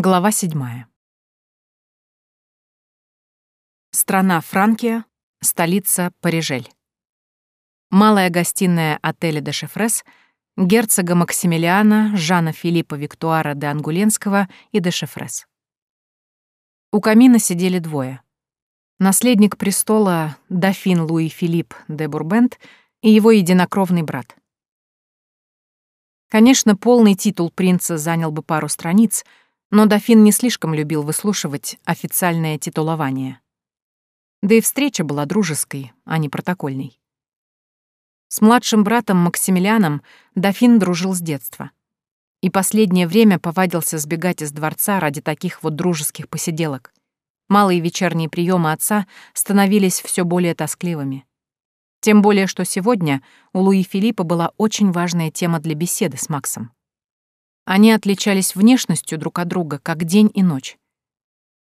Глава седьмая. Страна Франкия, столица Парижель. Малая гостиная отеля де Шефрес герцога Максимилиана Жана Филиппа Виктуара де Ангуленского и де Шефрес. У камина сидели двое. Наследник престола дофин Луи Филипп де Бурбент и его единокровный брат. Конечно, полный титул принца занял бы пару страниц — но дофин не слишком любил выслушивать официальное титулование. Да и встреча была дружеской, а не протокольной. С младшим братом Максимилианом дофин дружил с детства. И последнее время повадился сбегать из дворца ради таких вот дружеских посиделок. Малые вечерние приемы отца становились все более тоскливыми. Тем более, что сегодня у Луи Филиппа была очень важная тема для беседы с Максом. Они отличались внешностью друг от друга, как день и ночь.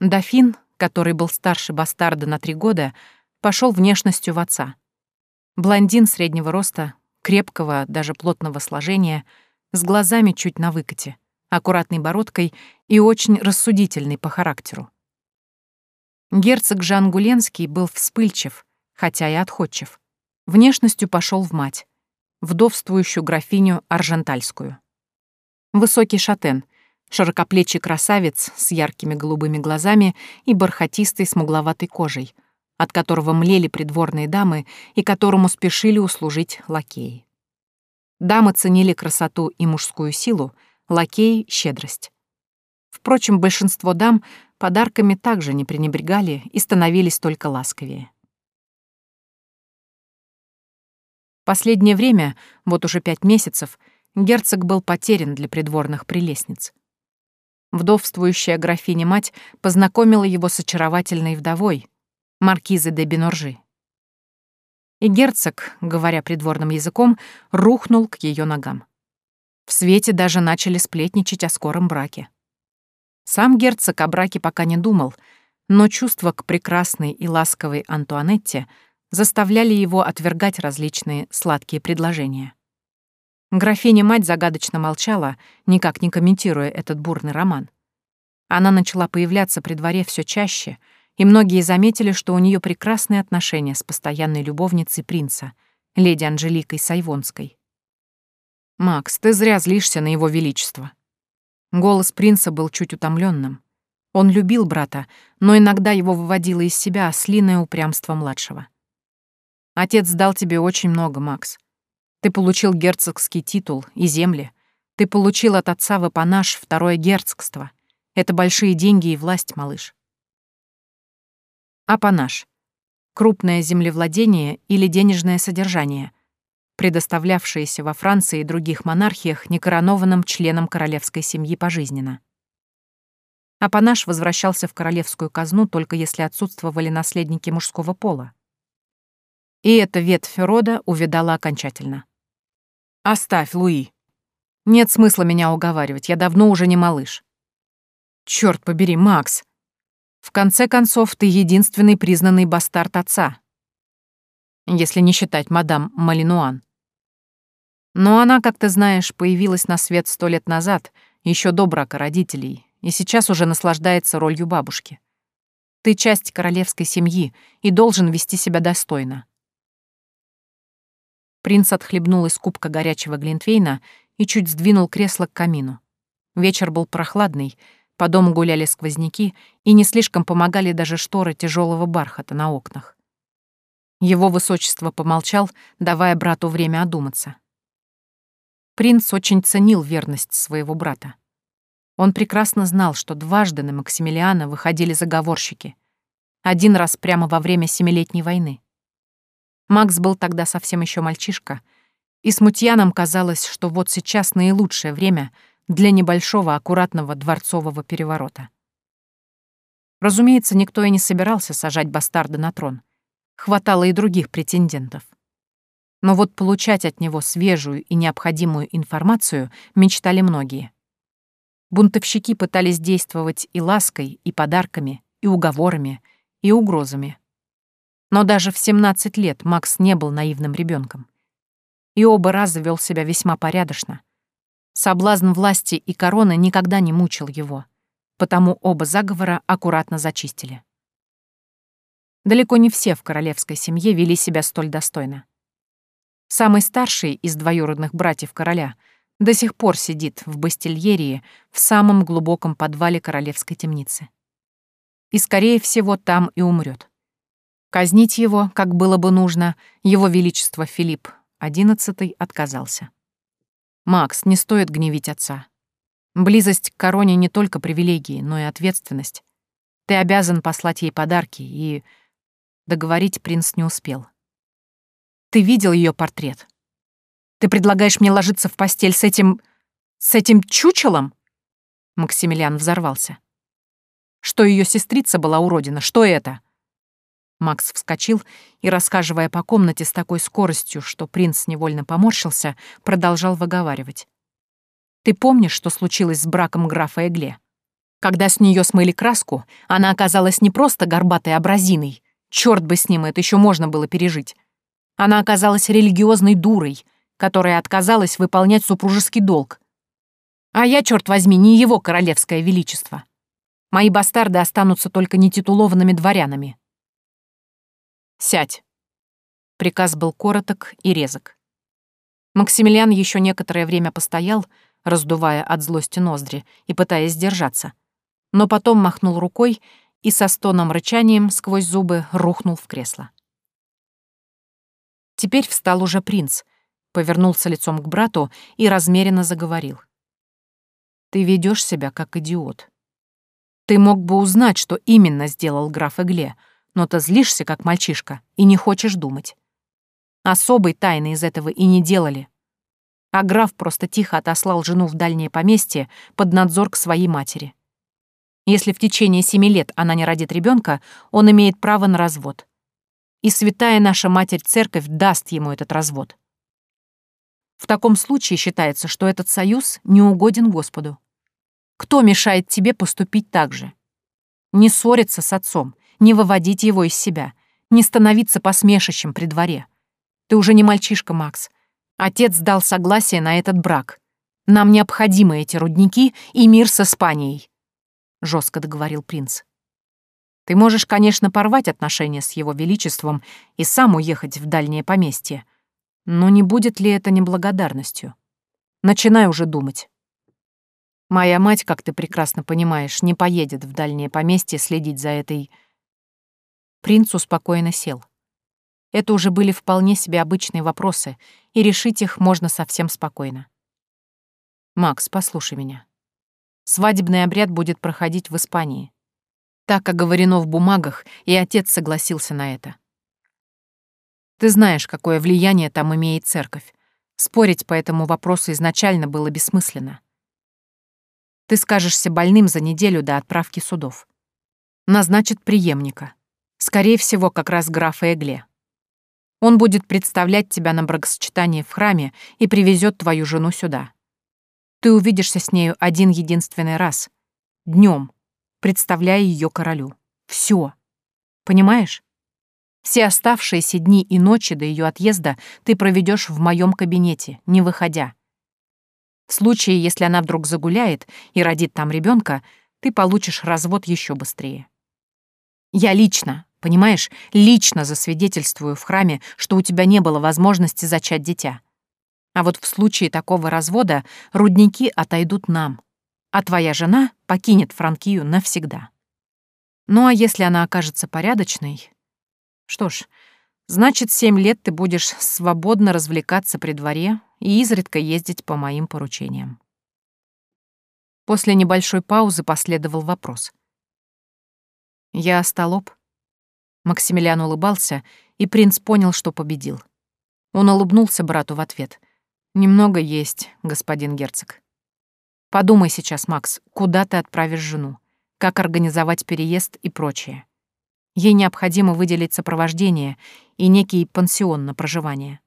Дофин, который был старше бастарда на три года, пошел внешностью в отца. Блондин среднего роста, крепкого, даже плотного сложения, с глазами чуть на выкате, аккуратной бородкой и очень рассудительный по характеру. Герцог Жан Гуленский был вспыльчив, хотя и отходчив. Внешностью пошел в мать, вдовствующую графиню Аржентальскую. Высокий шатен, широкоплечий красавец с яркими голубыми глазами и бархатистой смугловатой кожей, от которого млели придворные дамы и которому спешили услужить лакеи. Дамы ценили красоту и мужскую силу, лакеи — щедрость. Впрочем, большинство дам подарками также не пренебрегали и становились только ласковее. Последнее время, вот уже пять месяцев, герцог был потерян для придворных прелестниц. Вдовствующая графиня-мать познакомила его с очаровательной вдовой, маркизой де Беноржи. И герцог, говоря придворным языком, рухнул к ее ногам. В свете даже начали сплетничать о скором браке. Сам герцог о браке пока не думал, но чувства к прекрасной и ласковой Антуанетте заставляли его отвергать различные сладкие предложения. Графиня-мать загадочно молчала, никак не комментируя этот бурный роман. Она начала появляться при дворе все чаще, и многие заметили, что у нее прекрасные отношения с постоянной любовницей принца, леди Анжеликой Сайвонской. «Макс, ты зря злишься на его величество». Голос принца был чуть утомленным. Он любил брата, но иногда его выводило из себя ослиное упрямство младшего. «Отец дал тебе очень много, Макс. Ты получил герцогский титул и земли. Ты получил от отца в Апанаж второе герцогство. Это большие деньги и власть, малыш. Апанаж. Крупное землевладение или денежное содержание, предоставлявшееся во Франции и других монархиях некоронованным членам королевской семьи пожизненно. Апанаж возвращался в королевскую казну только если отсутствовали наследники мужского пола. И эта ветвь рода увидала окончательно. Оставь, Луи. Нет смысла меня уговаривать, я давно уже не малыш. Черт побери, Макс. В конце концов, ты единственный признанный бастард отца. Если не считать мадам Малинуан. Но она, как ты знаешь, появилась на свет сто лет назад, еще до брака родителей, и сейчас уже наслаждается ролью бабушки. Ты часть королевской семьи и должен вести себя достойно. Принц отхлебнул из кубка горячего глинтвейна и чуть сдвинул кресло к камину. Вечер был прохладный, по дому гуляли сквозняки, и не слишком помогали даже шторы тяжелого бархата на окнах. Его высочество помолчал, давая брату время одуматься. Принц очень ценил верность своего брата. Он прекрасно знал, что дважды на Максимилиана выходили заговорщики. Один раз прямо во время Семилетней войны. Макс был тогда совсем еще мальчишка, и смутьянам казалось, что вот сейчас наилучшее время для небольшого аккуратного дворцового переворота. Разумеется, никто и не собирался сажать бастарда на трон. Хватало и других претендентов. Но вот получать от него свежую и необходимую информацию мечтали многие. Бунтовщики пытались действовать и лаской, и подарками, и уговорами, и угрозами. Но даже в 17 лет Макс не был наивным ребенком. И оба раза вел себя весьма порядочно. Соблазн власти и короны никогда не мучил его. потому оба заговора аккуратно зачистили. Далеко не все в королевской семье вели себя столь достойно. Самый старший из двоюродных братьев короля до сих пор сидит в Бастильерии в самом глубоком подвале королевской темницы. И, скорее всего, там и умрет. Казнить его, как было бы нужно, его величество Филипп XI отказался. «Макс, не стоит гневить отца. Близость к короне не только привилегии, но и ответственность. Ты обязан послать ей подарки, и...» Договорить принц не успел. Ты видел ее портрет? Ты предлагаешь мне ложиться в постель с этим... с этим чучелом?» Максимилиан взорвался. Что ее сестрица была уродина, что это? Макс вскочил и, рассказывая по комнате с такой скоростью, что принц невольно поморщился, продолжал выговаривать. «Ты помнишь, что случилось с браком графа Эгле? Когда с нее смыли краску, она оказалась не просто горбатой абразиной. Черт бы с ним, это еще можно было пережить. Она оказалась религиозной дурой, которая отказалась выполнять супружеский долг. А я, черт возьми, не его королевское величество. Мои бастарды останутся только нетитулованными дворянами. «Сядь!» Приказ был короток и резок. Максимилиан еще некоторое время постоял, раздувая от злости ноздри и пытаясь сдержаться, но потом махнул рукой и со стоном рычанием сквозь зубы рухнул в кресло. Теперь встал уже принц, повернулся лицом к брату и размеренно заговорил. «Ты ведешь себя как идиот. Ты мог бы узнать, что именно сделал граф Эгле, но ты злишься, как мальчишка, и не хочешь думать. Особой тайны из этого и не делали. А граф просто тихо отослал жену в дальнее поместье под надзор к своей матери. Если в течение семи лет она не родит ребенка, он имеет право на развод и святая наша Матерь-Церковь даст ему этот развод. В таком случае считается, что этот союз не угоден Господу. Кто мешает тебе поступить так же? Не ссориться с отцом, не выводить его из себя, не становиться посмешищем при дворе. Ты уже не мальчишка, Макс. Отец дал согласие на этот брак. Нам необходимы эти рудники и мир с Испанией», — жестко договорил принц. Ты можешь, конечно, порвать отношения с его величеством и сам уехать в дальнее поместье. Но не будет ли это неблагодарностью? Начинай уже думать. Моя мать, как ты прекрасно понимаешь, не поедет в дальнее поместье следить за этой... Принц успокоенно сел. Это уже были вполне себе обычные вопросы, и решить их можно совсем спокойно. «Макс, послушай меня. Свадебный обряд будет проходить в Испании. Так оговорено в бумагах, и отец согласился на это. Ты знаешь, какое влияние там имеет церковь. Спорить по этому вопросу изначально было бессмысленно. Ты скажешься больным за неделю до отправки судов. Назначит преемника. Скорее всего, как раз графа Эгле. Он будет представлять тебя на бракосочетание в храме и привезет твою жену сюда. Ты увидишься с нею один единственный раз. Днем, представляя ее королю. Все. Понимаешь? Все оставшиеся дни и ночи до ее отъезда ты проведешь в моем кабинете, не выходя. В случае, если она вдруг загуляет и родит там ребенка, ты получишь развод еще быстрее. Я лично, понимаешь, лично засвидетельствую в храме, что у тебя не было возможности зачать дитя. А вот в случае такого развода рудники отойдут нам а твоя жена покинет Франкию навсегда. Ну а если она окажется порядочной? Что ж, значит, семь лет ты будешь свободно развлекаться при дворе и изредка ездить по моим поручениям. После небольшой паузы последовал вопрос. «Я остолоп?» Максимилиан улыбался, и принц понял, что победил. Он улыбнулся брату в ответ. «Немного есть, господин герцог». Подумай сейчас, Макс, куда ты отправишь жену, как организовать переезд и прочее. Ей необходимо выделить сопровождение и некий пансион на проживание.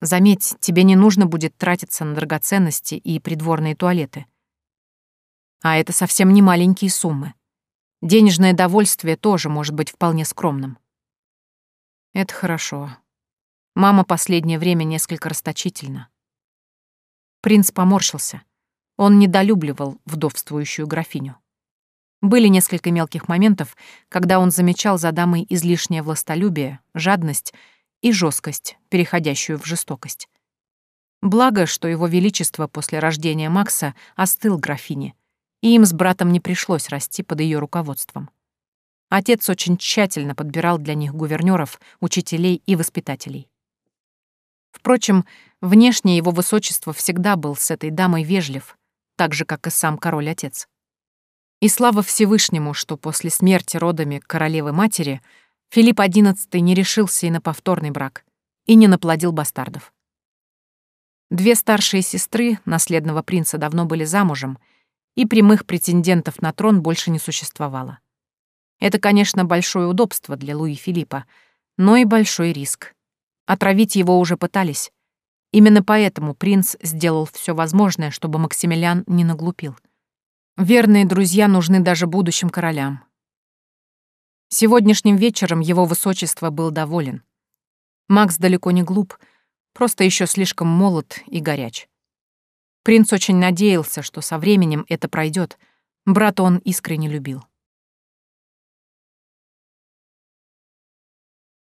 Заметь, тебе не нужно будет тратиться на драгоценности и придворные туалеты. А это совсем не маленькие суммы. Денежное довольствие тоже может быть вполне скромным. Это хорошо. Мама последнее время несколько расточительна. Принц поморщился — он недолюбливал вдовствующую графиню. Были несколько мелких моментов, когда он замечал за дамой излишнее властолюбие, жадность и жесткость, переходящую в жестокость. Благо, что его величество после рождения Макса остыл графине, и им с братом не пришлось расти под ее руководством. Отец очень тщательно подбирал для них гувернёров, учителей и воспитателей. Впрочем, внешне его высочество всегда был с этой дамой вежлив, так же, как и сам король-отец. И слава Всевышнему, что после смерти родами королевы-матери Филипп XI не решился и на повторный брак, и не наплодил бастардов. Две старшие сестры наследного принца давно были замужем, и прямых претендентов на трон больше не существовало. Это, конечно, большое удобство для Луи Филиппа, но и большой риск. Отравить его уже пытались. Именно поэтому принц сделал все возможное, чтобы Максимилиан не наглупил. Верные друзья нужны даже будущим королям. Сегодняшним вечером его высочество был доволен. Макс далеко не глуп, просто еще слишком молод и горяч. Принц очень надеялся, что со временем это пройдет. Брата он искренне любил.